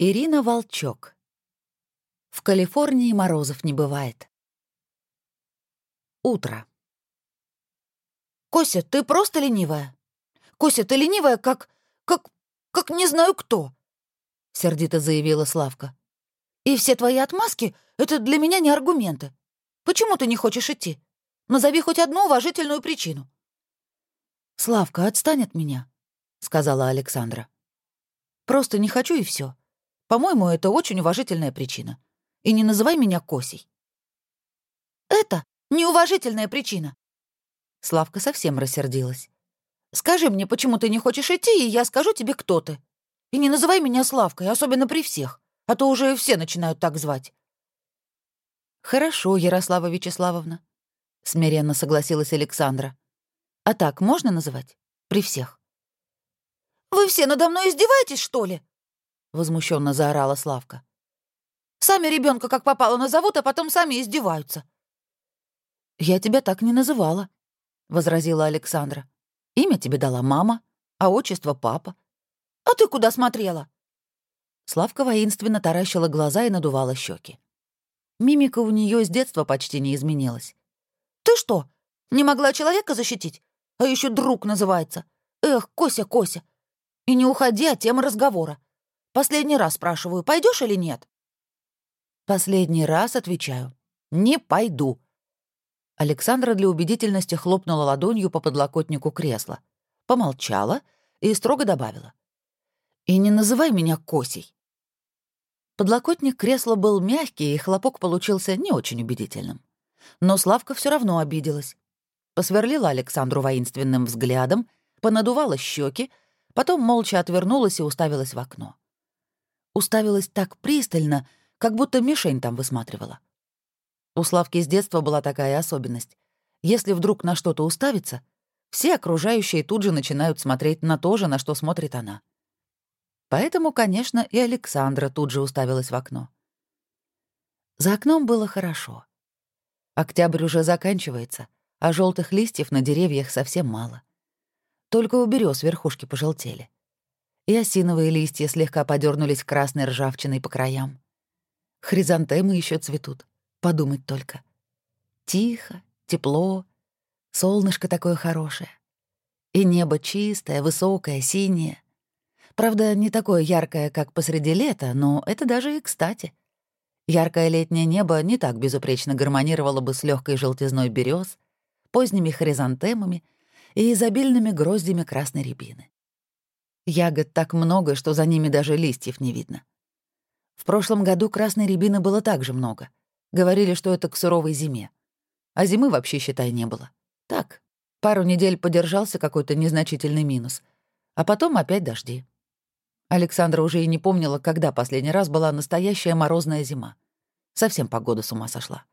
Ирина Волчок. В Калифорнии морозов не бывает. Утро. «Кося, ты просто ленивая. Кося, ты ленивая, как... как... как не знаю кто», — сердито заявила Славка. «И все твои отмазки — это для меня не аргументы. Почему ты не хочешь идти? Назови хоть одну уважительную причину». «Славка, отстань от меня», — сказала Александра. «Просто не хочу и все. По-моему, это очень уважительная причина. И не называй меня Косей». «Это неуважительная причина». Славка совсем рассердилась. «Скажи мне, почему ты не хочешь идти, и я скажу тебе, кто ты. И не называй меня Славкой, особенно при всех, а то уже все начинают так звать». «Хорошо, Ярослава Вячеславовна», — смиренно согласилась Александра. «А так можно называть? При всех?» «Вы все надо мной издеваетесь, что ли?» — возмущенно заорала Славка. «Сами ребенка как попало назовут, а потом сами издеваются». «Я тебя так не называла», — возразила Александра. «Имя тебе дала мама, а отчество — папа». «А ты куда смотрела?» Славка воинственно таращила глаза и надувала щеки. Мимика у нее с детства почти не изменилась. «Ты что, не могла человека защитить? А еще друг называется. Эх, Кося, Кося. И не уходи от темы разговора. Последний раз спрашиваю, пойдешь или нет?» «Последний раз отвечаю. Не пойду». Александра для убедительности хлопнула ладонью по подлокотнику кресла, помолчала и строго добавила. «И не называй меня Косей». Подлокотник кресла был мягкий, и хлопок получился не очень убедительным. Но Славка все равно обиделась. Посверлила Александру воинственным взглядом, понадувала щеки, потом молча отвернулась и уставилась в окно уставилась так пристально, как будто мишень там высматривала. У Славки с детства была такая особенность. Если вдруг на что-то уставиться, все окружающие тут же начинают смотреть на то же, на что смотрит она. Поэтому, конечно, и Александра тут же уставилась в окно. За окном было хорошо. Октябрь уже заканчивается, а желтых листьев на деревьях совсем мало. Только у берез верхушки пожелтели и осиновые листья слегка подернулись красной ржавчиной по краям. Хризантемы еще цветут, подумать только. Тихо, тепло, солнышко такое хорошее. И небо чистое, высокое, синее. Правда, не такое яркое, как посреди лета, но это даже и кстати. Яркое летнее небо не так безупречно гармонировало бы с легкой желтизной берез, поздними хризантемами и изобильными гроздями красной рябины. Ягод так много, что за ними даже листьев не видно. В прошлом году красной рябины было также много. Говорили, что это к суровой зиме. А зимы вообще, считай, не было. Так, пару недель подержался какой-то незначительный минус. А потом опять дожди. Александра уже и не помнила, когда последний раз была настоящая морозная зима. Совсем погода с ума сошла.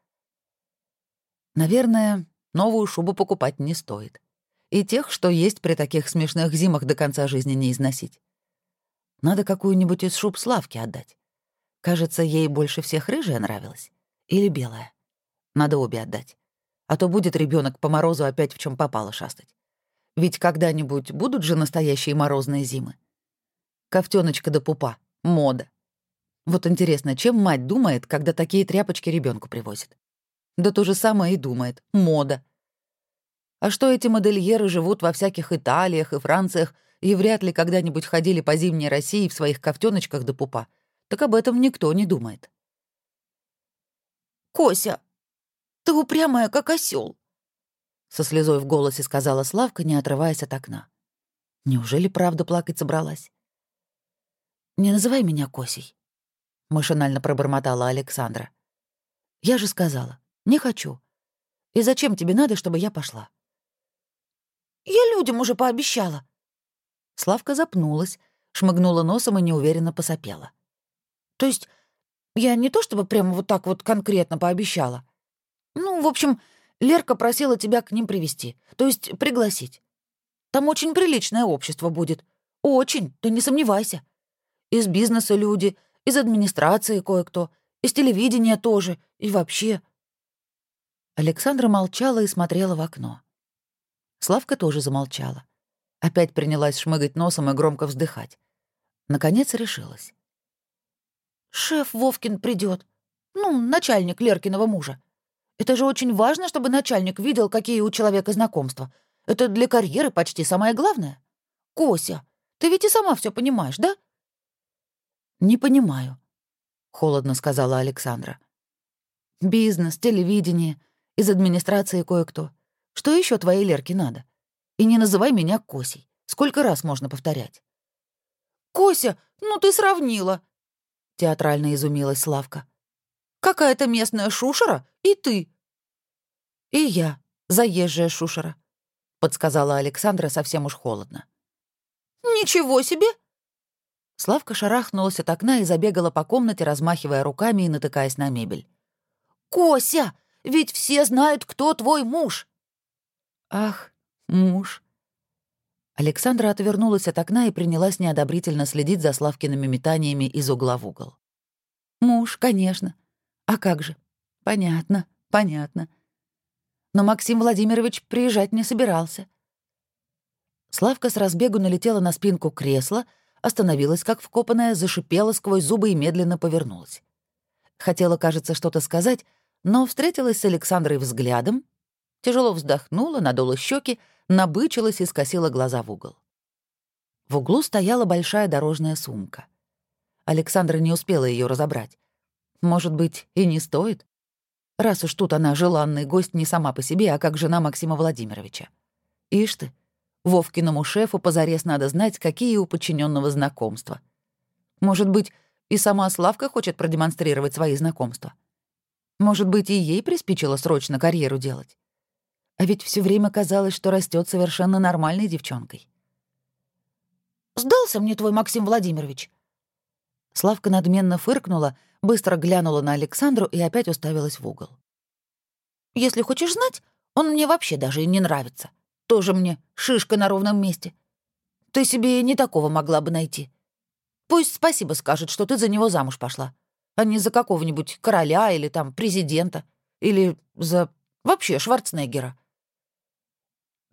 Наверное, новую шубу покупать не стоит и тех, что есть при таких смешных зимах до конца жизни не износить. Надо какую-нибудь из шуб Славки отдать. Кажется, ей больше всех рыжая нравилась. Или белая. Надо обе отдать. А то будет ребенок по морозу опять в чем попало шастать. Ведь когда-нибудь будут же настоящие морозные зимы. Ковтёночка до пупа. Мода. Вот интересно, чем мать думает, когда такие тряпочки ребенку привозит? Да то же самое и думает. Мода. А что эти модельеры живут во всяких Италиях и Франциях и вряд ли когда-нибудь ходили по зимней России в своих ковтёночках до пупа, так об этом никто не думает. «Кося, ты упрямая, как осел, со слезой в голосе сказала Славка, не отрываясь от окна. Неужели правда плакать собралась? «Не называй меня Косей», — машинально пробормотала Александра. «Я же сказала, не хочу. И зачем тебе надо, чтобы я пошла?» Я людям уже пообещала». Славка запнулась, шмыгнула носом и неуверенно посопела. «То есть я не то чтобы прямо вот так вот конкретно пообещала. Ну, в общем, Лерка просила тебя к ним привести, то есть пригласить. Там очень приличное общество будет. Очень, ты не сомневайся. Из бизнеса люди, из администрации кое-кто, из телевидения тоже, и вообще...» Александра молчала и смотрела в окно. Славка тоже замолчала. Опять принялась шмыгать носом и громко вздыхать. Наконец решилась. шеф Вовкин придет. Ну, начальник Леркиного мужа. Это же очень важно, чтобы начальник видел, какие у человека знакомства. Это для карьеры почти самое главное. Кося, ты ведь и сама все понимаешь, да? Не понимаю, холодно сказала Александра. Бизнес, телевидение, из администрации кое-кто. Что еще твоей Лерке надо? И не называй меня Косей. Сколько раз можно повторять? «Кося, ну ты сравнила!» — театрально изумилась Славка. «Какая-то местная шушера и ты!» «И я, заезжая шушера», — подсказала Александра совсем уж холодно. «Ничего себе!» Славка шарахнулась от окна и забегала по комнате, размахивая руками и натыкаясь на мебель. «Кося, ведь все знают, кто твой муж!» «Ах, муж!» Александра отвернулась от окна и принялась неодобрительно следить за Славкиными метаниями из угла в угол. «Муж, конечно. А как же? Понятно, понятно. Но Максим Владимирович приезжать не собирался». Славка с разбегу налетела на спинку кресла, остановилась как вкопанная, зашипела сквозь зубы и медленно повернулась. Хотела, кажется, что-то сказать, но встретилась с Александрой взглядом, тяжело вздохнула, надула щеки, набычилась и скосила глаза в угол. В углу стояла большая дорожная сумка. Александра не успела ее разобрать. Может быть, и не стоит? Раз уж тут она желанный гость не сама по себе, а как жена Максима Владимировича. Ишь ты, Вовкиному шефу позарез надо знать, какие у подчиненного знакомства. Может быть, и сама Славка хочет продемонстрировать свои знакомства. Может быть, и ей приспичило срочно карьеру делать. А ведь все время казалось, что растет совершенно нормальной девчонкой. «Сдался мне твой Максим Владимирович?» Славка надменно фыркнула, быстро глянула на Александру и опять уставилась в угол. «Если хочешь знать, он мне вообще даже и не нравится. Тоже мне шишка на ровном месте. Ты себе не такого могла бы найти. Пусть спасибо скажет, что ты за него замуж пошла, а не за какого-нибудь короля или там президента, или за вообще Шварценеггера.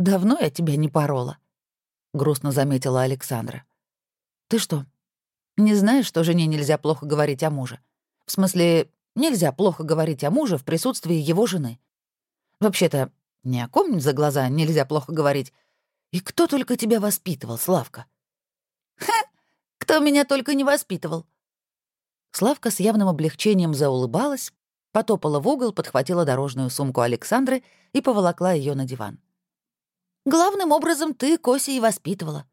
«Давно я тебя не порола», — грустно заметила Александра. «Ты что, не знаешь, что жене нельзя плохо говорить о муже? В смысле, нельзя плохо говорить о муже в присутствии его жены? Вообще-то, ни о ком за глаза нельзя плохо говорить. И кто только тебя воспитывал, Славка?» «Ха! Кто меня только не воспитывал!» Славка с явным облегчением заулыбалась, потопала в угол, подхватила дорожную сумку Александры и поволокла ее на диван. Главным образом ты Кося и воспитывала.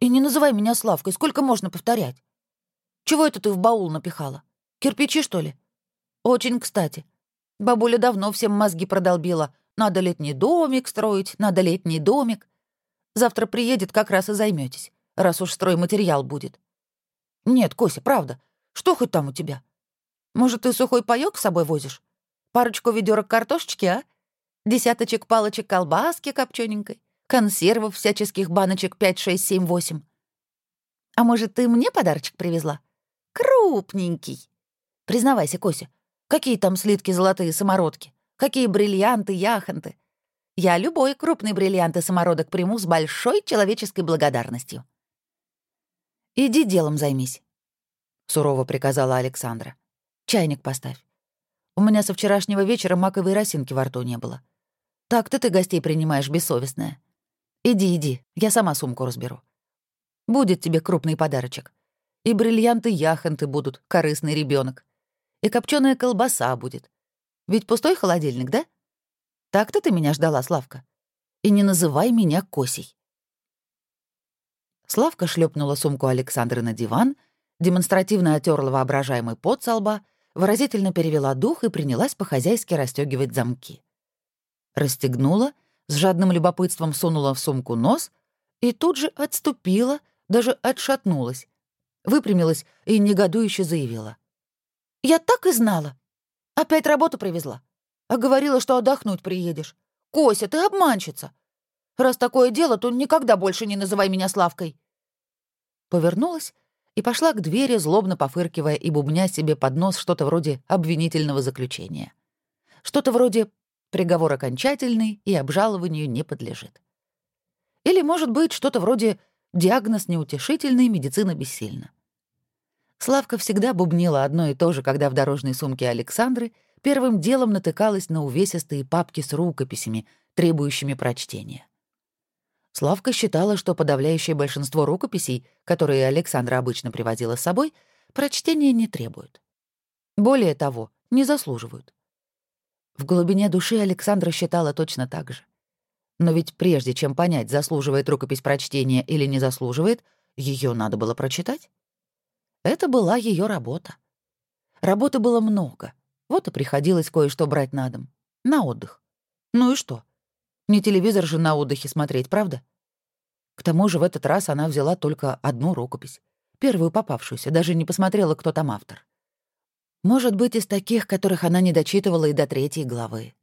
И не называй меня Славкой, сколько можно повторять? Чего это ты в баул напихала? Кирпичи, что ли? Очень кстати. Бабуля давно всем мозги продолбила. Надо летний домик строить, надо летний домик. Завтра приедет, как раз и займетесь, раз уж стройматериал будет. Нет, Кося, правда. Что хоть там у тебя? Может, ты сухой паёк с собой возишь? Парочку ведерок картошечки, а? Десяточек палочек колбаски копчёненькой, консервов всяческих баночек 5, 6, 7, 8. А может, ты мне подарочек привезла? Крупненький. Признавайся, Кося, какие там слитки золотые самородки? Какие бриллианты, яхонты? Я любой крупный бриллиант и самородок приму с большой человеческой благодарностью. «Иди делом займись», — сурово приказала Александра. «Чайник поставь. У меня со вчерашнего вечера маковой росинки во рту не было. Так-то ты гостей принимаешь бессовестная. Иди, иди, я сама сумку разберу. Будет тебе крупный подарочек. И бриллианты-яхонты будут, корыстный ребенок. И копченая колбаса будет. Ведь пустой холодильник, да? Так-то ты меня ждала, Славка. И не называй меня Косей. Славка шлепнула сумку Александры на диван, демонстративно отерла воображаемый пот со лба, выразительно перевела дух и принялась по-хозяйски расстегивать замки расстегнула, с жадным любопытством сунула в сумку нос и тут же отступила, даже отшатнулась, выпрямилась и негодующе заявила. «Я так и знала. Опять работу привезла. А говорила, что отдохнуть приедешь. Кося, ты обманщица. Раз такое дело, то никогда больше не называй меня Славкой». Повернулась и пошла к двери, злобно пофыркивая и бубня себе под нос что-то вроде обвинительного заключения. Что-то вроде Приговор окончательный и обжалованию не подлежит. Или, может быть, что-то вроде «диагноз неутешительный, медицина бессильна». Славка всегда бубнила одно и то же, когда в дорожной сумке Александры первым делом натыкалась на увесистые папки с рукописями, требующими прочтения. Славка считала, что подавляющее большинство рукописей, которые Александра обычно привозила с собой, прочтения не требуют. Более того, не заслуживают. В глубине души Александра считала точно так же. Но ведь прежде чем понять, заслуживает рукопись прочтения или не заслуживает, ее надо было прочитать. Это была ее работа. Работы было много, вот и приходилось кое-что брать на дом. На отдых. Ну и что? Не телевизор же на отдыхе смотреть, правда? К тому же в этот раз она взяла только одну рукопись. Первую попавшуюся, даже не посмотрела, кто там автор. Может быть, из таких, которых она не дочитывала и до третьей главы.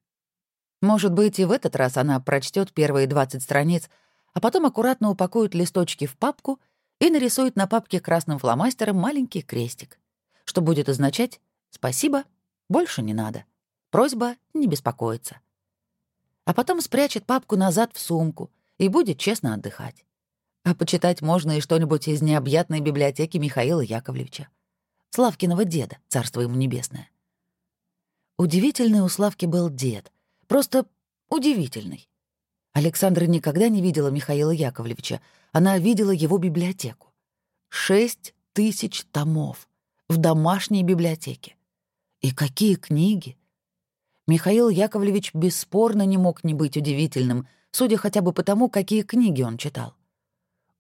Может быть, и в этот раз она прочтет первые 20 страниц, а потом аккуратно упакует листочки в папку и нарисует на папке красным фломастером маленький крестик, что будет означать «спасибо, больше не надо, просьба не беспокоиться». А потом спрячет папку назад в сумку и будет честно отдыхать. А почитать можно и что-нибудь из необъятной библиотеки Михаила Яковлевича. Славкиного деда, царство ему небесное. Удивительный у Славки был дед — Просто удивительный. Александра никогда не видела Михаила Яковлевича. Она видела его библиотеку. Шесть тысяч томов в домашней библиотеке. И какие книги! Михаил Яковлевич бесспорно не мог не быть удивительным, судя хотя бы потому, какие книги он читал.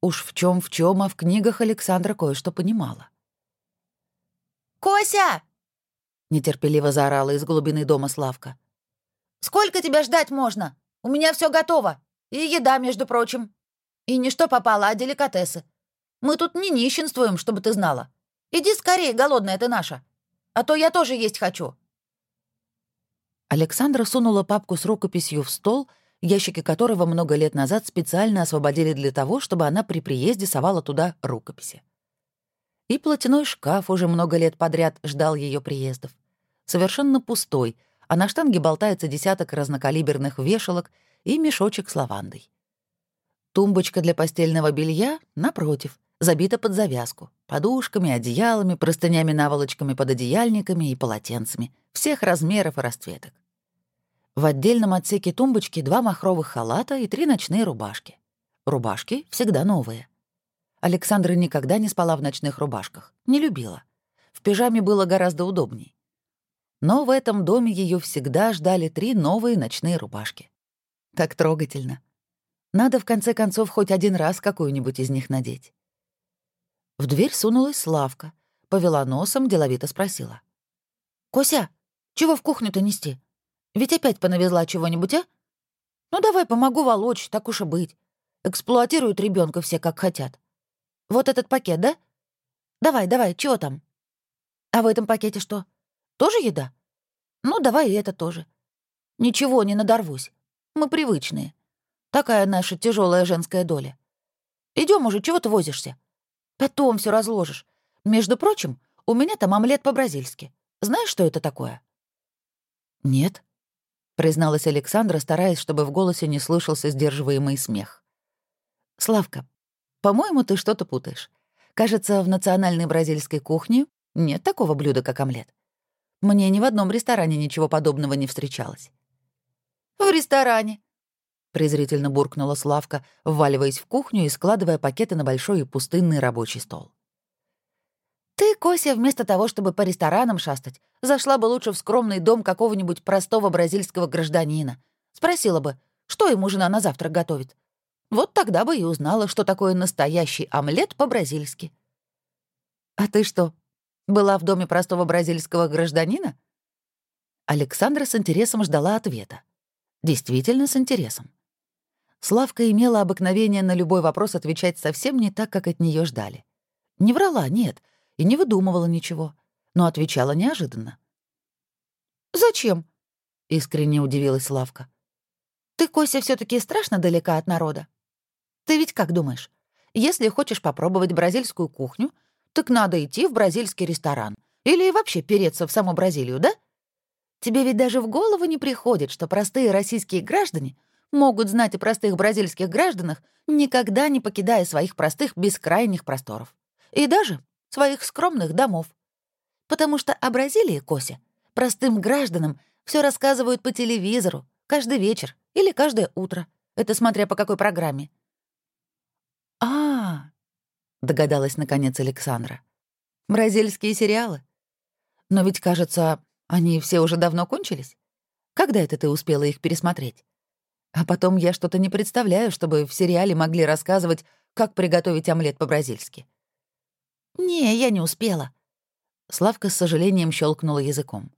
Уж в чем в чем, а в книгах Александра кое-что понимала. «Кося!» — нетерпеливо заорала из глубины дома Славка. Сколько тебя ждать можно? У меня все готово. И еда, между прочим. И не что попало, а деликатесы. Мы тут не нищенствуем, чтобы ты знала. Иди скорее, голодная ты наша. А то я тоже есть хочу». Александра сунула папку с рукописью в стол, ящики которого много лет назад специально освободили для того, чтобы она при приезде совала туда рукописи. И платяной шкаф уже много лет подряд ждал ее приездов. Совершенно пустой — а на штанге болтается десяток разнокалиберных вешалок и мешочек с лавандой. Тумбочка для постельного белья, напротив, забита под завязку, подушками, одеялами, простынями-наволочками под одеяльниками и полотенцами, всех размеров и расцветок. В отдельном отсеке тумбочки два махровых халата и три ночные рубашки. Рубашки всегда новые. Александра никогда не спала в ночных рубашках, не любила. В пижаме было гораздо удобней. Но в этом доме ее всегда ждали три новые ночные рубашки. Так трогательно. Надо в конце концов хоть один раз какую-нибудь из них надеть. В дверь сунулась Славка, повела носом, деловито спросила. «Кося, чего в кухню-то нести? Ведь опять понавезла чего-нибудь, а? Ну давай помогу волочь, так уж и быть. Эксплуатируют ребенка все как хотят. Вот этот пакет, да? Давай, давай, чего там? А в этом пакете что? Тоже еда? Ну, давай и это тоже. Ничего, не надорвусь. Мы привычные. Такая наша тяжелая женская доля. Идем уже, чего ты возишься? Потом все разложишь. Между прочим, у меня там омлет по-бразильски. Знаешь, что это такое? Нет, призналась Александра, стараясь, чтобы в голосе не слышался сдерживаемый смех. Славка, по-моему, ты что-то путаешь. Кажется, в национальной бразильской кухне нет такого блюда, как омлет. Мне ни в одном ресторане ничего подобного не встречалось. «В ресторане», — презрительно буркнула Славка, вваливаясь в кухню и складывая пакеты на большой и пустынный рабочий стол. «Ты, Кося, вместо того, чтобы по ресторанам шастать, зашла бы лучше в скромный дом какого-нибудь простого бразильского гражданина. Спросила бы, что ему жена на завтрак готовит. Вот тогда бы и узнала, что такое настоящий омлет по-бразильски». «А ты что, была в доме простого бразильского гражданина? Александра с интересом ждала ответа. Действительно с интересом. Славка имела обыкновение на любой вопрос отвечать совсем не так, как от нее ждали. Не врала, нет, и не выдумывала ничего, но отвечала неожиданно. «Зачем?» — искренне удивилась Славка. «Ты, Кося, все таки страшно далека от народа. Ты ведь как думаешь, если хочешь попробовать бразильскую кухню, так надо идти в бразильский ресторан. Или вообще переться в саму Бразилию, да? Тебе ведь даже в голову не приходит, что простые российские граждане могут знать о простых бразильских гражданах, никогда не покидая своих простых бескрайних просторов. И даже, своих скромных домов. Потому что о Бразилии, Кося, простым гражданам все рассказывают по телевизору, каждый вечер или каждое утро. Это смотря по какой программе. А, догадалась наконец Александра. «Бразильские сериалы? Но ведь, кажется, они все уже давно кончились. Когда это ты успела их пересмотреть? А потом я что-то не представляю, чтобы в сериале могли рассказывать, как приготовить омлет по-бразильски. «Не, я не успела». Славка с сожалением щелкнула языком.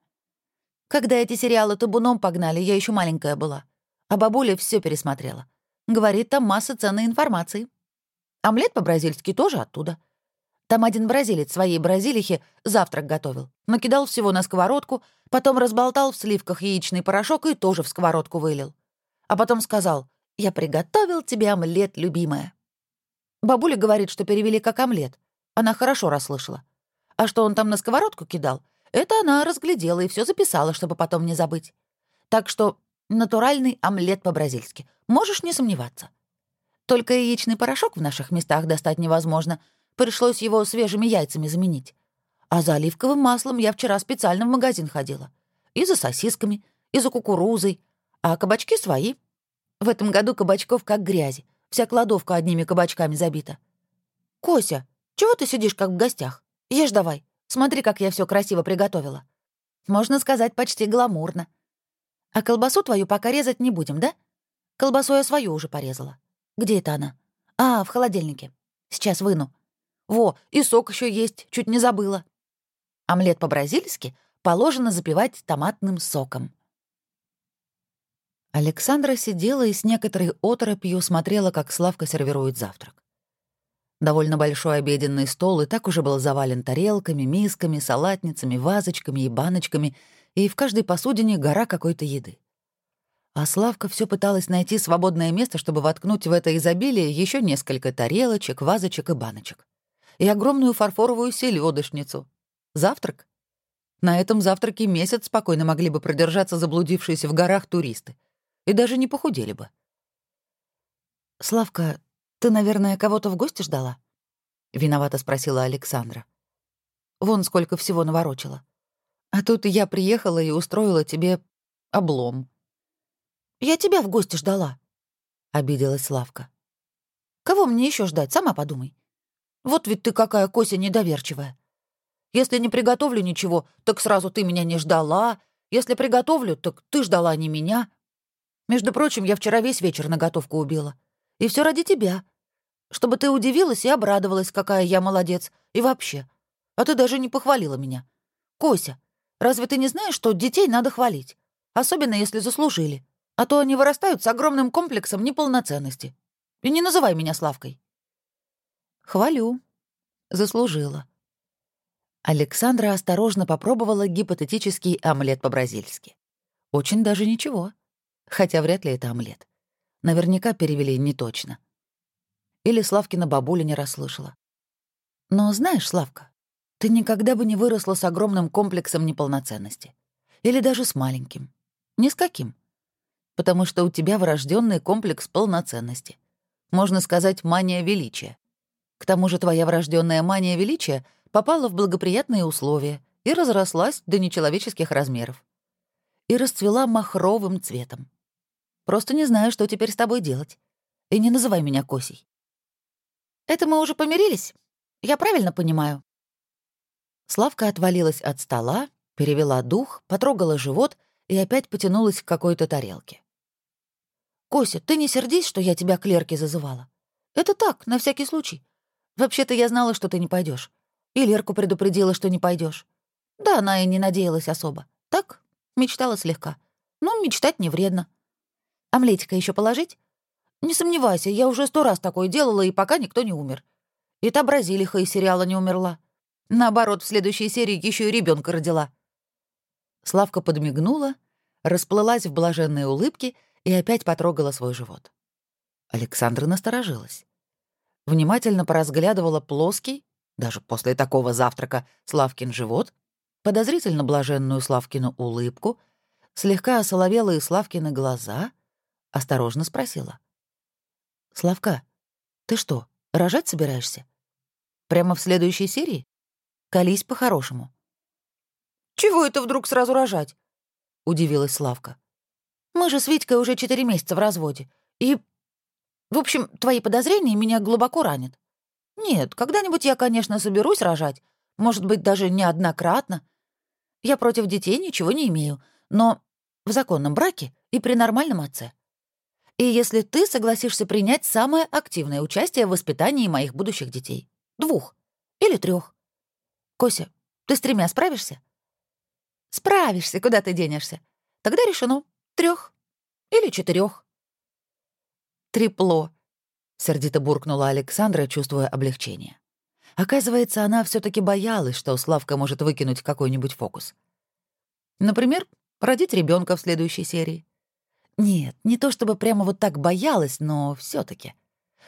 «Когда эти сериалы табуном погнали, я еще маленькая была. А бабуля все пересмотрела. Говорит, там масса ценной информации. Омлет по-бразильски тоже оттуда. Там один бразилец своей бразилихе завтрак готовил. Накидал всего на сковородку, потом разболтал в сливках яичный порошок и тоже в сковородку вылил. А потом сказал, «Я приготовил тебе омлет, любимая». Бабуля говорит, что перевели как омлет. Она хорошо расслышала. А что он там на сковородку кидал, это она разглядела и все записала, чтобы потом не забыть. Так что натуральный омлет по-бразильски. Можешь не сомневаться. Только яичный порошок в наших местах достать невозможно — Пришлось его свежими яйцами заменить. А за оливковым маслом я вчера специально в магазин ходила. И за сосисками, и за кукурузой. А кабачки свои. В этом году кабачков как грязи. Вся кладовка одними кабачками забита. «Кося, чего ты сидишь как в гостях? Ешь давай. Смотри, как я все красиво приготовила. Можно сказать, почти гламурно. А колбасу твою пока резать не будем, да? Колбасу я свою уже порезала. Где это она? А, в холодильнике. Сейчас выну. Во, и сок еще есть, чуть не забыла. Омлет по-бразильски положено запивать томатным соком. Александра сидела и с некоторой оторопью смотрела, как Славка сервирует завтрак. Довольно большой обеденный стол и так уже был завален тарелками, мисками, салатницами, вазочками и баночками, и в каждой посудине гора какой-то еды. А Славка все пыталась найти свободное место, чтобы воткнуть в это изобилие еще несколько тарелочек, вазочек и баночек и огромную фарфоровую селедочницу. Завтрак? На этом завтраке месяц спокойно могли бы продержаться заблудившиеся в горах туристы. И даже не похудели бы. «Славка, ты, наверное, кого-то в гости ждала?» — виновато спросила Александра. «Вон сколько всего наворочила. А тут я приехала и устроила тебе облом». «Я тебя в гости ждала», — обиделась Славка. «Кого мне еще ждать, сама подумай. Вот ведь ты какая, Кося, недоверчивая. Если не приготовлю ничего, так сразу ты меня не ждала. Если приготовлю, так ты ждала не меня. Между прочим, я вчера весь вечер на готовку убила. И все ради тебя. Чтобы ты удивилась и обрадовалась, какая я молодец. И вообще. А ты даже не похвалила меня. Кося, разве ты не знаешь, что детей надо хвалить? Особенно, если заслужили. А то они вырастают с огромным комплексом неполноценности. И не называй меня Славкой. Хвалю. Заслужила. Александра осторожно попробовала гипотетический омлет по-бразильски. Очень даже ничего. Хотя вряд ли это омлет. Наверняка перевели не точно. Или Славкина бабуля не расслышала. Но знаешь, Славка, ты никогда бы не выросла с огромным комплексом неполноценности. Или даже с маленьким. Ни с каким. Потому что у тебя врожденный комплекс полноценности. Можно сказать, мания величия. К тому же твоя врожденная мания величия попала в благоприятные условия и разрослась до нечеловеческих размеров. И расцвела махровым цветом. Просто не знаю, что теперь с тобой делать. И не называй меня Косей. Это мы уже помирились? Я правильно понимаю? Славка отвалилась от стола, перевела дух, потрогала живот и опять потянулась к какой-то тарелке. «Кося, ты не сердись, что я тебя к Лерке зазывала. Это так, на всякий случай. Вообще-то я знала, что ты не пойдешь. И Лерку предупредила, что не пойдешь. Да, она и не надеялась особо. Так, мечтала слегка. Ну, мечтать не вредно. Омлетика еще положить? Не сомневайся, я уже сто раз такое делала, и пока никто не умер. И та Бразилиха из сериала не умерла. Наоборот, в следующей серии еще и ребенка родила. Славка подмигнула, расплылась в блаженной улыбке и опять потрогала свой живот. Александра насторожилась внимательно поразглядывала плоский, даже после такого завтрака, Славкин живот, подозрительно блаженную Славкину улыбку, слегка осоловелые Славкины глаза, осторожно спросила. «Славка, ты что, рожать собираешься? Прямо в следующей серии? Колись по-хорошему». «Чего это вдруг сразу рожать?» — удивилась Славка. «Мы же с Витькой уже четыре месяца в разводе. И... В общем, твои подозрения меня глубоко ранят. Нет, когда-нибудь я, конечно, соберусь рожать. Может быть, даже неоднократно. Я против детей ничего не имею. Но в законном браке и при нормальном отце. И если ты согласишься принять самое активное участие в воспитании моих будущих детей. Двух. Или трех. Кося, ты с тремя справишься? Справишься, куда ты денешься. Тогда решено. Трех. Или четырех. Трепло. Сердито буркнула Александра, чувствуя облегчение. Оказывается, она все таки боялась, что Славка может выкинуть какой-нибудь фокус. Например, родить ребенка в следующей серии. Нет, не то чтобы прямо вот так боялась, но все таки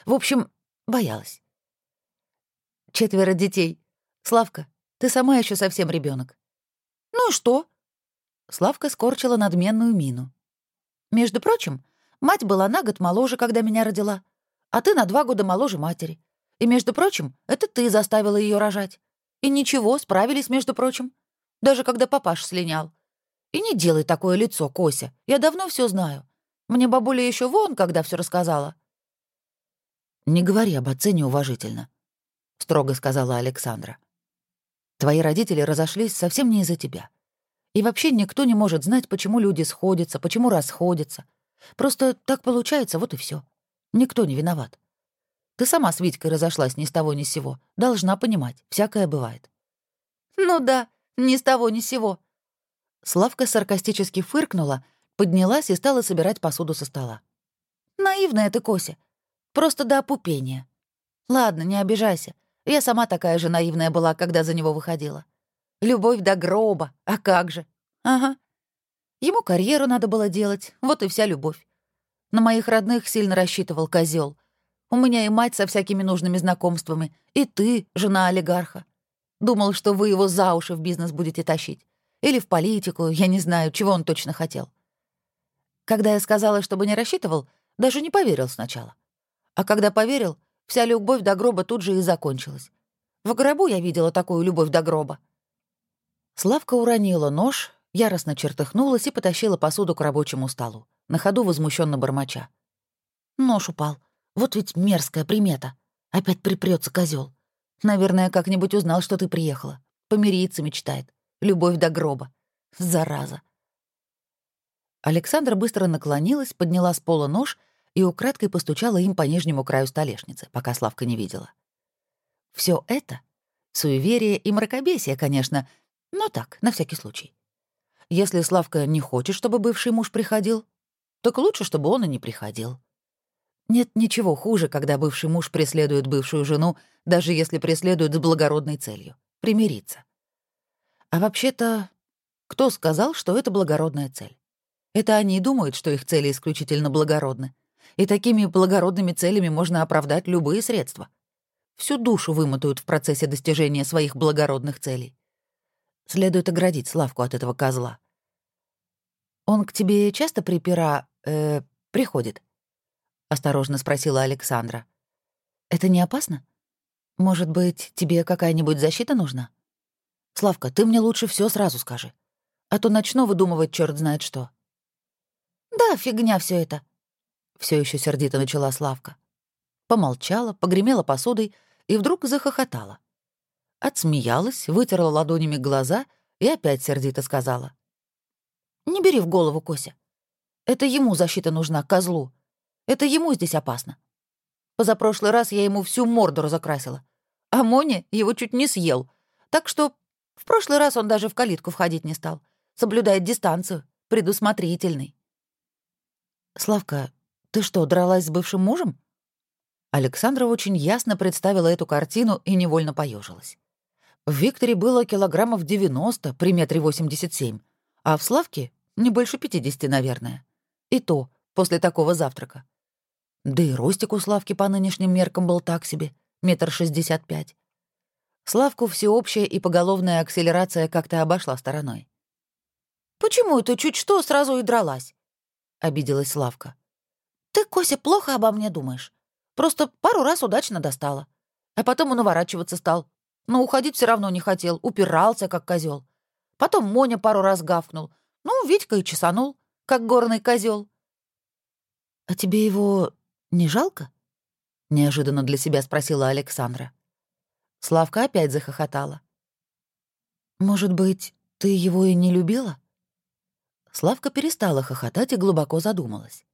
В общем, боялась. Четверо детей. Славка, ты сама еще совсем ребенок. Ну и что? Славка скорчила надменную мину. Между прочим, мать была на год моложе, когда меня родила, а ты на два года моложе матери. И, между прочим, это ты заставила ее рожать. И ничего, справились, между прочим. Даже когда папаш слинял. И не делай такое лицо, Кося. Я давно все знаю. Мне бабуля еще вон, когда все рассказала. Не говори об отце неуважительно, строго сказала Александра. Твои родители разошлись совсем не из-за тебя. И вообще никто не может знать, почему люди сходятся, почему расходятся. Просто так получается, вот и все. Никто не виноват. Ты сама с Витькой разошлась ни с того ни с сего. Должна понимать, всякое бывает. Ну да, ни с того ни с сего. Славка саркастически фыркнула, поднялась и стала собирать посуду со стола. «Наивная ты, Кося. Просто до опупения. Ладно, не обижайся. Я сама такая же наивная была, когда за него выходила. Любовь до гроба, а как же? Ага. Ему карьеру надо было делать, вот и вся любовь. На моих родных сильно рассчитывал козел. У меня и мать со всякими нужными знакомствами, и ты, жена олигарха. Думал, что вы его за уши в бизнес будете тащить. Или в политику, я не знаю, чего он точно хотел. Когда я сказала, чтобы не рассчитывал, даже не поверил сначала. А когда поверил, вся любовь до гроба тут же и закончилась. В гробу я видела такую любовь до гроба. Славка уронила нож, яростно чертыхнулась и потащила посуду к рабочему столу, на ходу возмущенно бормоча. Нож упал. Вот ведь мерзкая примета. Опять припрется козел. Наверное, как-нибудь узнал, что ты приехала. Помириться мечтает. Любовь до гроба. Зараза. Александра быстро наклонилась, подняла с пола нож и украдкой постучала им по нижнему краю столешницы, пока Славка не видела. Все это — суеверие и мракобесие, конечно, но так, на всякий случай. Если Славка не хочет, чтобы бывший муж приходил, так лучше, чтобы он и не приходил. Нет ничего хуже, когда бывший муж преследует бывшую жену, даже если преследует с благородной целью — примириться. А вообще-то, кто сказал, что это благородная цель? Это они думают, что их цели исключительно благородны. И такими благородными целями можно оправдать любые средства. Всю душу вымотают в процессе достижения своих благородных целей. Следует оградить Славку от этого козла. «Он к тебе часто припира... Э, приходит?» — осторожно спросила Александра. «Это не опасно? Может быть, тебе какая-нибудь защита нужна?» Славка, ты мне лучше все сразу скажи. А то начну выдумывать черт знает что. Да, фигня все это. Все еще сердито начала Славка. Помолчала, погремела посудой и вдруг захохотала. Отсмеялась, вытерла ладонями глаза и опять сердито сказала. «Не бери в голову, Кося. Это ему защита нужна, козлу. Это ему здесь опасно. Позапрошлый раз я ему всю морду разокрасила. А Моня его чуть не съел. Так что в прошлый раз он даже в калитку входить не стал. Соблюдает дистанцию, предусмотрительный. «Славка, ты что, дралась с бывшим мужем?» Александра очень ясно представила эту картину и невольно поежилась. В Викторе было килограммов 90 при метре 87, а в Славке — не больше 50, наверное. И то после такого завтрака. Да и ростик у Славки по нынешним меркам был так себе, метр шестьдесят пять. Славку всеобщая и поголовная акселерация как-то обошла стороной. «Почему это чуть что сразу и дралась?» — обиделась Славка. «Ты, Кося, плохо обо мне думаешь. Просто пару раз удачно достала. А потом он уворачиваться стал. Но уходить все равно не хотел, упирался, как козел. Потом Моня пару раз гавкнул. Ну, Витька и чесанул, как горный козел. «А тебе его не жалко?» — неожиданно для себя спросила Александра. Славка опять захохотала. «Может быть, ты его и не любила?» Славка перестала хохотать и глубоко задумалась.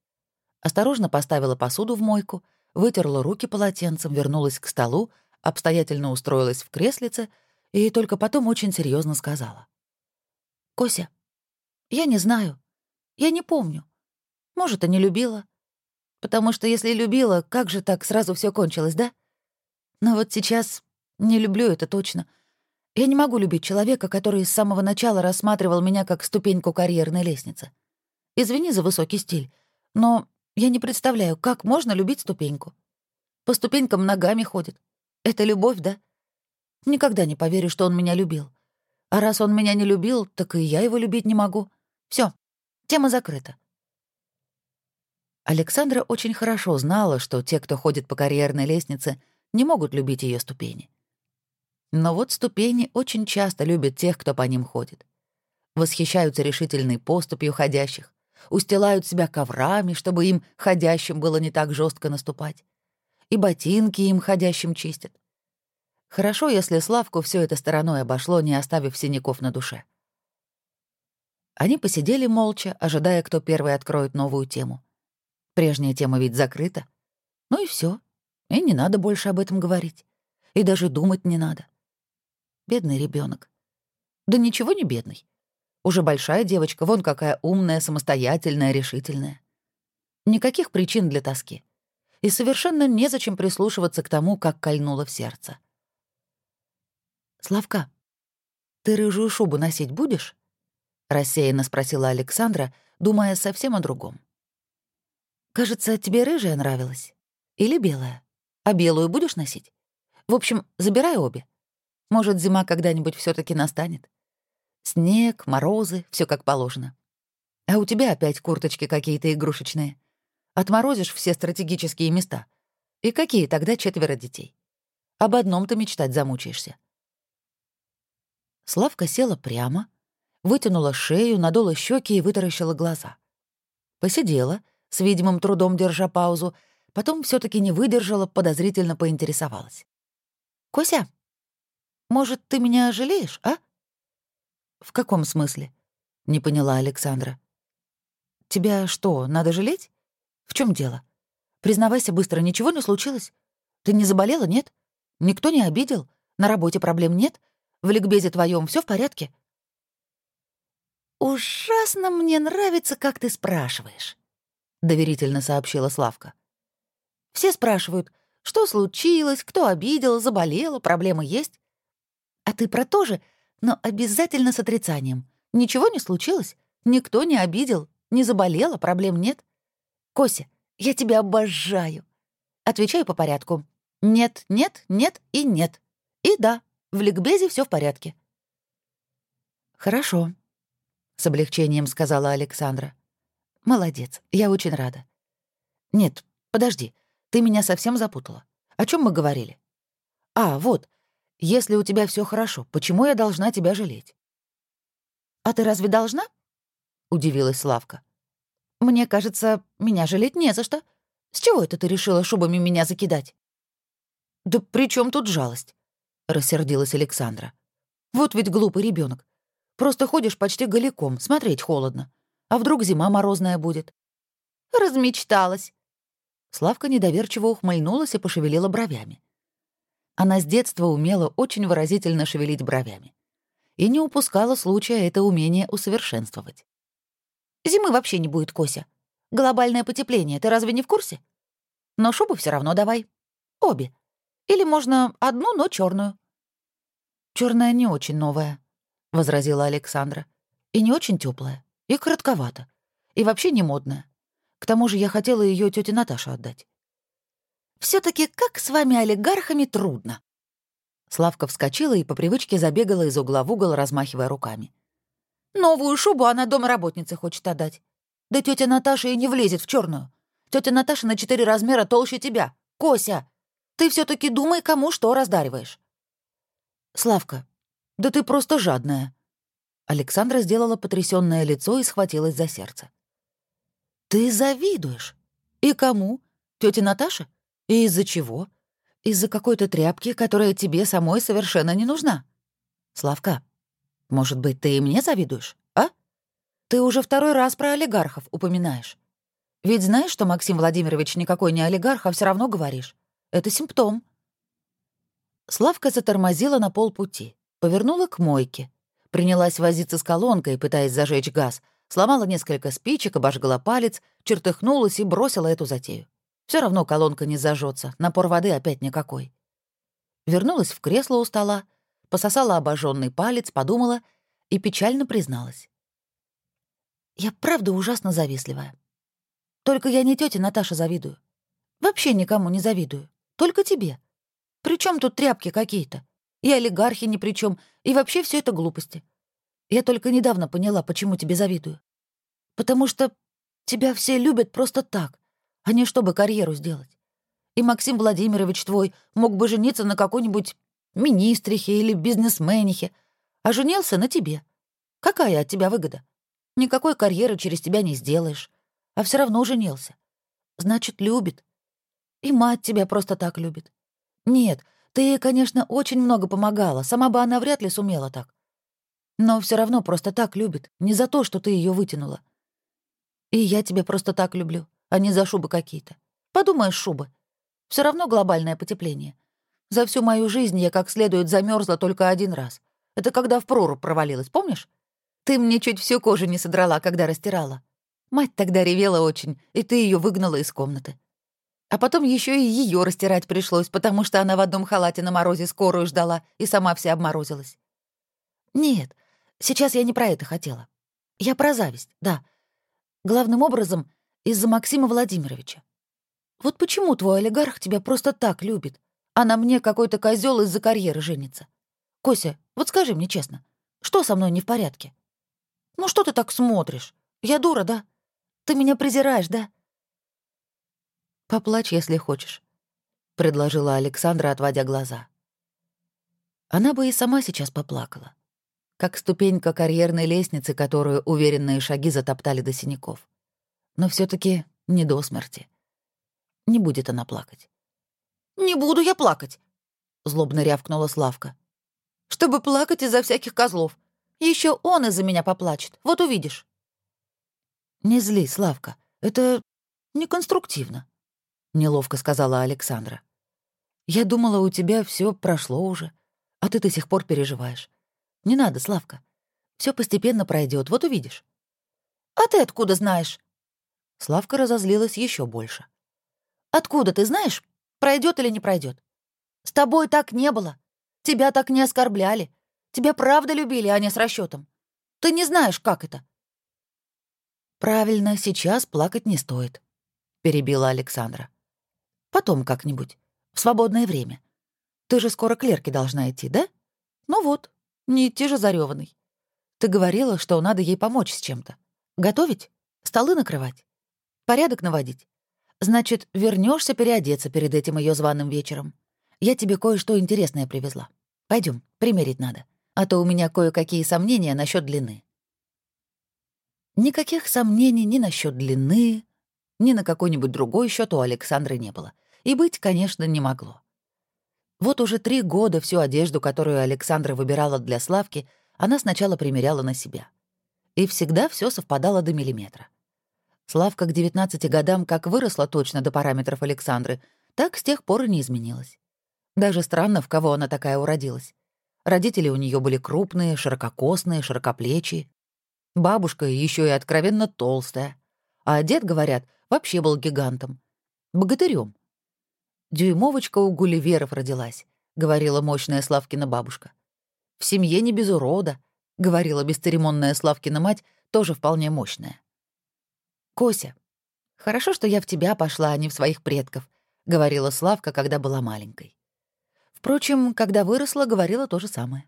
Осторожно поставила посуду в мойку, вытерла руки полотенцем, вернулась к столу, обстоятельно устроилась в креслице и только потом очень серьезно сказала. «Кося, я не знаю. Я не помню. Может, и не любила. Потому что если любила, как же так сразу все кончилось, да? Но вот сейчас не люблю это точно — я не могу любить человека, который с самого начала рассматривал меня как ступеньку карьерной лестницы. Извини за высокий стиль, но я не представляю, как можно любить ступеньку. По ступенькам ногами ходит. Это любовь, да? Никогда не поверю, что он меня любил. А раз он меня не любил, так и я его любить не могу. Все, тема закрыта. Александра очень хорошо знала, что те, кто ходит по карьерной лестнице, не могут любить ее ступени. Но вот ступени очень часто любят тех, кто по ним ходит. Восхищаются решительной поступью ходящих, устилают себя коврами, чтобы им, ходящим, было не так жестко наступать. И ботинки им, ходящим, чистят. Хорошо, если Славку все это стороной обошло, не оставив синяков на душе. Они посидели молча, ожидая, кто первый откроет новую тему. Прежняя тема ведь закрыта. Ну и все. И не надо больше об этом говорить. И даже думать не надо. Бедный ребенок. Да ничего не бедный. Уже большая девочка, вон какая умная, самостоятельная, решительная. Никаких причин для тоски. И совершенно незачем прислушиваться к тому, как кольнуло в сердце. «Славка, ты рыжую шубу носить будешь?» — рассеянно спросила Александра, думая совсем о другом. «Кажется, тебе рыжая нравилась. Или белая. А белую будешь носить? В общем, забирай обе. Может, зима когда-нибудь все таки настанет. Снег, морозы, все как положено. А у тебя опять курточки какие-то игрушечные. Отморозишь все стратегические места. И какие тогда четверо детей? Об одном ты мечтать замучаешься. Славка села прямо, вытянула шею, надула щеки и вытаращила глаза. Посидела, с видимым трудом держа паузу, потом все таки не выдержала, подозрительно поинтересовалась. «Кося, может, ты меня жалеешь, а?» «В каком смысле?» — не поняла Александра. «Тебя что, надо жалеть? В чем дело? Признавайся быстро, ничего не случилось? Ты не заболела, нет? Никто не обидел? На работе проблем нет? В ликбезе твоем все в порядке?» «Ужасно мне нравится, как ты спрашиваешь», — доверительно сообщила Славка. «Все спрашивают, что случилось, кто обидел, заболела, проблемы есть. А ты про то же, но обязательно с отрицанием. Ничего не случилось, никто не обидел, не заболела, проблем нет. Кося, я тебя обожаю. Отвечаю по порядку. Нет, нет, нет и нет. И да, в ликбезе все в порядке. Хорошо, с облегчением сказала Александра. Молодец, я очень рада. Нет, подожди, ты меня совсем запутала. О чем мы говорили? А, вот, если у тебя все хорошо, почему я должна тебя жалеть?» «А ты разве должна?» — удивилась Славка. «Мне кажется, меня жалеть не за что. С чего это ты решила шубами меня закидать?» «Да при чем тут жалость?» — рассердилась Александра. «Вот ведь глупый ребенок. Просто ходишь почти голиком, смотреть холодно. А вдруг зима морозная будет?» «Размечталась». Славка недоверчиво ухмыльнулась и пошевелила бровями. Она с детства умела очень выразительно шевелить бровями. И не упускала случая это умение усовершенствовать. «Зимы вообще не будет, Кося. Глобальное потепление, ты разве не в курсе? Но шубу все равно давай. Обе. Или можно одну, но черную. Черная не очень новая, возразила Александра. И не очень теплая, и коротковата, и вообще не модная. К тому же я хотела ее тете Наташе отдать все таки как с вами, олигархами, трудно». Славка вскочила и по привычке забегала из угла в угол, размахивая руками. «Новую шубу она домработнице хочет отдать. Да тетя Наташа и не влезет в черную. Тетя Наташа на четыре размера толще тебя. Кося, ты все таки думай, кому что раздариваешь». Славка, да ты просто жадная. Александра сделала потрясённое лицо и схватилась за сердце. Ты завидуешь? И кому? Тёте Наташе? И из-за чего? Из-за какой-то тряпки, которая тебе самой совершенно не нужна. Славка, может быть, ты и мне завидуешь, а? Ты уже второй раз про олигархов упоминаешь. Ведь знаешь, что Максим Владимирович никакой не олигарх, а все равно говоришь. Это симптом. Славка затормозила на полпути, повернула к мойке, принялась возиться с колонкой, пытаясь зажечь газ, сломала несколько спичек, обожгла палец, чертыхнулась и бросила эту затею. Все равно колонка не зажжется, напор воды опять никакой. Вернулась в кресло у стола, пососала обожженный палец, подумала и печально призналась. «Я правда ужасно завистливая. Только я не тете Наташе завидую. Вообще никому не завидую. Только тебе. Причем тут тряпки какие-то? И олигархи ни при чем, и вообще все это глупости. Я только недавно поняла, почему тебе завидую. Потому что тебя все любят просто так, а не чтобы карьеру сделать. И Максим Владимирович твой мог бы жениться на какой-нибудь министрихе или бизнесменихе, а женился на тебе. Какая от тебя выгода? Никакой карьеры через тебя не сделаешь, а все равно женился. Значит, любит. И мать тебя просто так любит. Нет, ты ей, конечно, очень много помогала, сама бы она вряд ли сумела так. Но все равно просто так любит, не за то, что ты ее вытянула. И я тебя просто так люблю, а не за шубы какие-то. Подумаешь, шубы. Все равно глобальное потепление. За всю мою жизнь я как следует замерзла только один раз. Это когда в прорубь провалилась, помнишь? Ты мне чуть всю кожу не содрала, когда растирала. Мать тогда ревела очень, и ты ее выгнала из комнаты. А потом еще и ее растирать пришлось, потому что она в одном халате на морозе скорую ждала и сама вся обморозилась. Нет, сейчас я не про это хотела. Я про зависть, да. Главным образом, из-за Максима Владимировича. Вот почему твой олигарх тебя просто так любит, а на мне какой-то козел из-за карьеры женится? Кося, вот скажи мне честно, что со мной не в порядке? Ну что ты так смотришь? Я дура, да? Ты меня презираешь, да? «Поплачь, если хочешь», — предложила Александра, отводя глаза. Она бы и сама сейчас поплакала, как ступенька карьерной лестницы, которую уверенные шаги затоптали до синяков. Но все таки не до смерти. Не будет она плакать. «Не буду я плакать», — злобно рявкнула Славка. «Чтобы плакать из-за всяких козлов. Еще он из-за меня поплачет, вот увидишь». «Не зли, Славка, это неконструктивно», — неловко сказала Александра. «Я думала, у тебя все прошло уже, а ты до сих пор переживаешь. Не надо, Славка. Все постепенно пройдет, вот увидишь». «А ты откуда знаешь?» Славка разозлилась еще больше. «Откуда ты знаешь, пройдет или не пройдет? С тобой так не было. Тебя так не оскорбляли. Тебя правда любили, а не с расчетом. Ты не знаешь, как это». «Правильно, сейчас плакать не стоит», — перебила Александра. Потом как-нибудь. В свободное время. Ты же скоро к Лерке должна идти, да? Ну вот, не идти же зарёванный. Ты говорила, что надо ей помочь с чем-то. Готовить? Столы накрывать? Порядок наводить? Значит, вернешься переодеться перед этим ее званым вечером. Я тебе кое-что интересное привезла. Пойдем, примерить надо. А то у меня кое-какие сомнения насчет длины. Никаких сомнений ни насчет длины, ни на какой-нибудь другой счет у Александры не было. И быть, конечно, не могло. Вот уже три года всю одежду, которую Александра выбирала для Славки, она сначала примеряла на себя. И всегда все совпадало до миллиметра. Славка к 19 годам как выросла точно до параметров Александры, так с тех пор и не изменилась. Даже странно, в кого она такая уродилась. Родители у нее были крупные, ширококосные, широкоплечие. Бабушка еще и откровенно толстая. А дед, говорят, вообще был гигантом. Богатырем. «Дюймовочка у Гулливеров родилась», — говорила мощная Славкина бабушка. «В семье не без урода», — говорила бесцеремонная Славкина мать, тоже вполне мощная. «Кося, хорошо, что я в тебя пошла, а не в своих предков», — говорила Славка, когда была маленькой. Впрочем, когда выросла, говорила то же самое.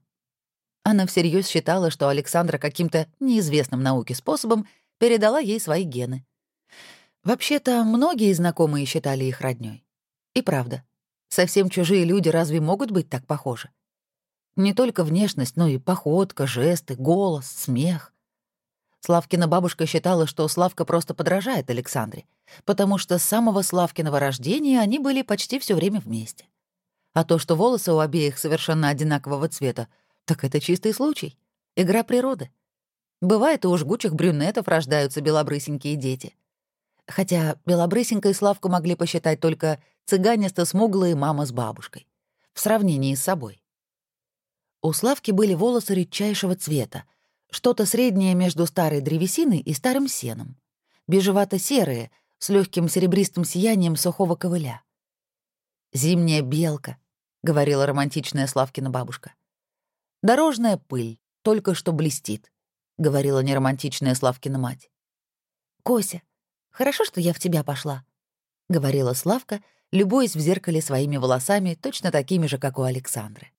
Она всерьез считала, что Александра каким-то неизвестным науке способом передала ей свои гены. Вообще-то, многие знакомые считали их роднёй. И правда, совсем чужие люди разве могут быть так похожи? Не только внешность, но и походка, жесты, голос, смех. Славкина бабушка считала, что Славка просто подражает Александре, потому что с самого Славкиного рождения они были почти все время вместе. А то, что волосы у обеих совершенно одинакового цвета, так это чистый случай. Игра природы. Бывает, и у жгучих брюнетов рождаются белобрысенькие дети. Хотя белобрысенькой Славку могли посчитать только цыганисто-смуглые мама с бабушкой. В сравнении с собой. У Славки были волосы редчайшего цвета, что-то среднее между старой древесиной и старым сеном. Бежевато-серые, с легким серебристым сиянием сухого ковыля. «Зимняя белка», — говорила романтичная Славкина бабушка. «Дорожная пыль, только что блестит», — говорила неромантичная Славкина мать. «Кося, хорошо, что я в тебя пошла», — говорила Славка, любуясь в зеркале своими волосами, точно такими же, как у Александры.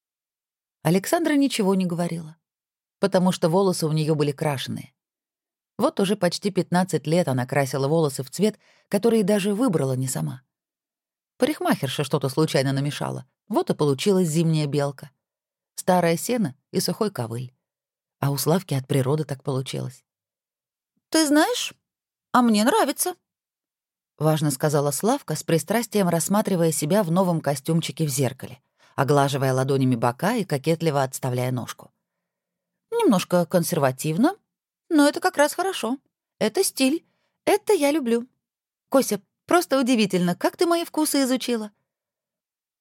Александра ничего не говорила потому что волосы у нее были крашеные. Вот уже почти 15 лет она красила волосы в цвет, который даже выбрала не сама. Парикмахерша что-то случайно намешала. Вот и получилась зимняя белка. Старое сено и сухой ковыль. А у Славки от природы так получилось. «Ты знаешь, а мне нравится», — важно сказала Славка, с пристрастием рассматривая себя в новом костюмчике в зеркале, оглаживая ладонями бока и кокетливо отставляя ножку. Немножко консервативно, но это как раз хорошо. Это стиль. Это я люблю. Кося, просто удивительно, как ты мои вкусы изучила.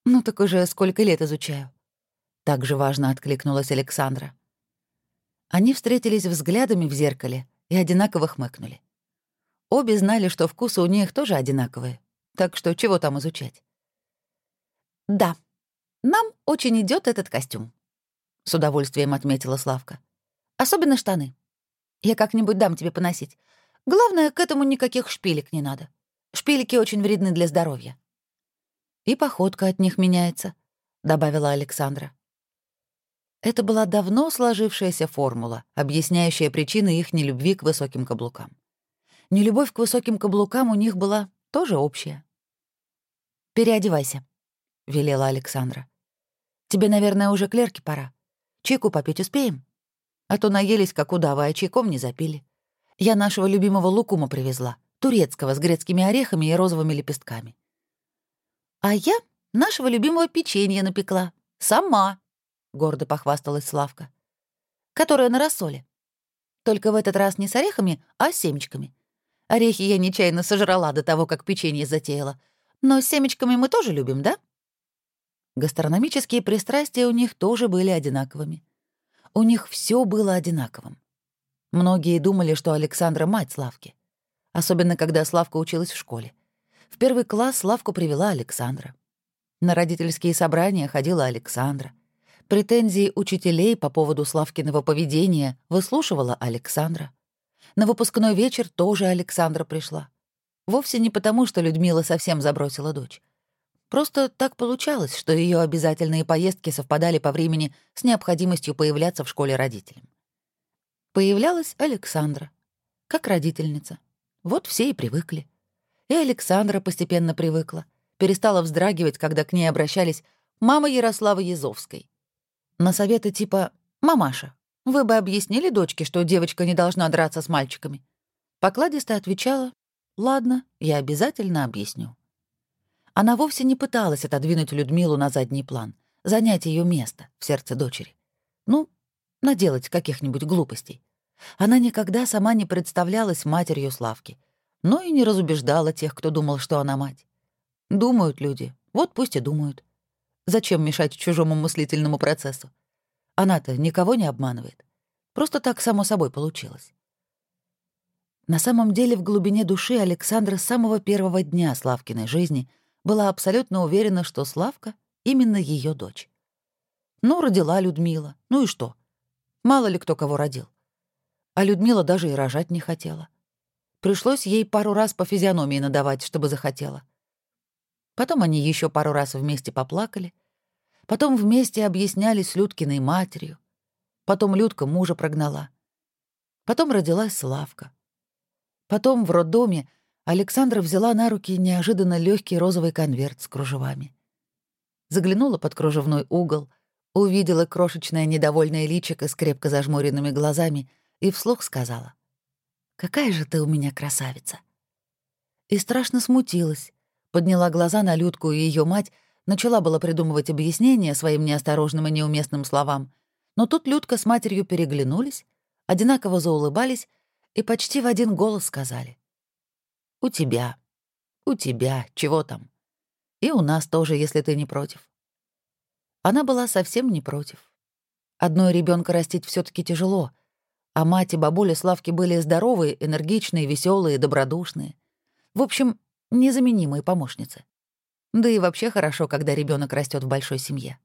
Ну так уже сколько лет изучаю. Так же важно откликнулась Александра. Они встретились взглядами в зеркале и одинаково хмыкнули. Обе знали, что вкусы у них тоже одинаковые, так что чего там изучать? «Да, нам очень идет этот костюм», — с удовольствием отметила Славка. «Особенно штаны. Я как-нибудь дам тебе поносить. Главное, к этому никаких шпилек не надо. Шпилики очень вредны для здоровья». «И походка от них меняется», — добавила Александра. Это была давно сложившаяся формула, объясняющая причины их нелюбви к высоким каблукам. Нелюбовь к высоким каблукам у них была тоже общая. «Переодевайся», — велела Александра. «Тебе, наверное, уже клерки пора. Чайку попить успеем? А то наелись, как удавы, а чайком не запили. Я нашего любимого лукума привезла, турецкого, с грецкими орехами и розовыми лепестками. А я нашего любимого печенья напекла. Сама, — гордо похвасталась Славка. Которая на рассоле. Только в этот раз не с орехами, а с семечками. Орехи я нечаянно сожрала до того, как печенье затеяла. Но с семечками мы тоже любим, да? Гастрономические пристрастия у них тоже были одинаковыми. У них все было одинаковым. Многие думали, что Александра — мать Славки. Особенно, когда Славка училась в школе. В первый класс Славку привела Александра. На родительские собрания ходила Александра. Претензии учителей по поводу Славкиного поведения выслушивала Александра. На выпускной вечер тоже Александра пришла. Вовсе не потому, что Людмила совсем забросила дочь. Просто так получалось, что ее обязательные поездки совпадали по времени с необходимостью появляться в школе родителям. Появлялась Александра, как родительница. Вот все и привыкли. И Александра постепенно привыкла, перестала вздрагивать, когда к ней обращались «мама Ярославы Язовской». На советы типа «Мамаша, вы бы объяснили дочке, что девочка не должна драться с мальчиками?» Покладисто отвечала «Ладно, я обязательно объясню». Она вовсе не пыталась отодвинуть Людмилу на задний план, занять ее место в сердце дочери. Ну, наделать каких-нибудь глупостей. Она никогда сама не представлялась матерью Славки, но и не разубеждала тех, кто думал, что она мать. Думают люди, вот пусть и думают. Зачем мешать чужому мыслительному процессу? Она-то никого не обманывает. Просто так само собой получилось. На самом деле в глубине души Александра с самого первого дня Славкиной жизни — была абсолютно уверена, что Славка — именно ее дочь. Ну, родила Людмила. Ну и что? Мало ли кто кого родил. А Людмила даже и рожать не хотела. Пришлось ей пару раз по физиономии надавать, чтобы захотела. Потом они еще пару раз вместе поплакали. Потом вместе объяснялись Людкиной матерью. Потом Людка мужа прогнала. Потом родилась Славка. Потом в роддоме Александра взяла на руки неожиданно легкий розовый конверт с кружевами. Заглянула под кружевной угол, Увидела крошечное недовольное личико с крепко зажмуренными глазами и вслух сказала. «Какая же ты у меня красавица!» И страшно смутилась, подняла глаза на Людку и ее мать, начала было придумывать объяснение своим неосторожным и неуместным словам, но тут Людка с матерью переглянулись, одинаково заулыбались и почти в один голос сказали. «У тебя, у тебя, чего там? И у нас тоже, если ты не против». Она была совсем не против. Одной ребенка растить все таки тяжело, а мать и бабуля Славки были здоровые, энергичные, веселые, добродушные. В общем, незаменимые помощницы. Да и вообще хорошо, когда ребенок растет в большой семье.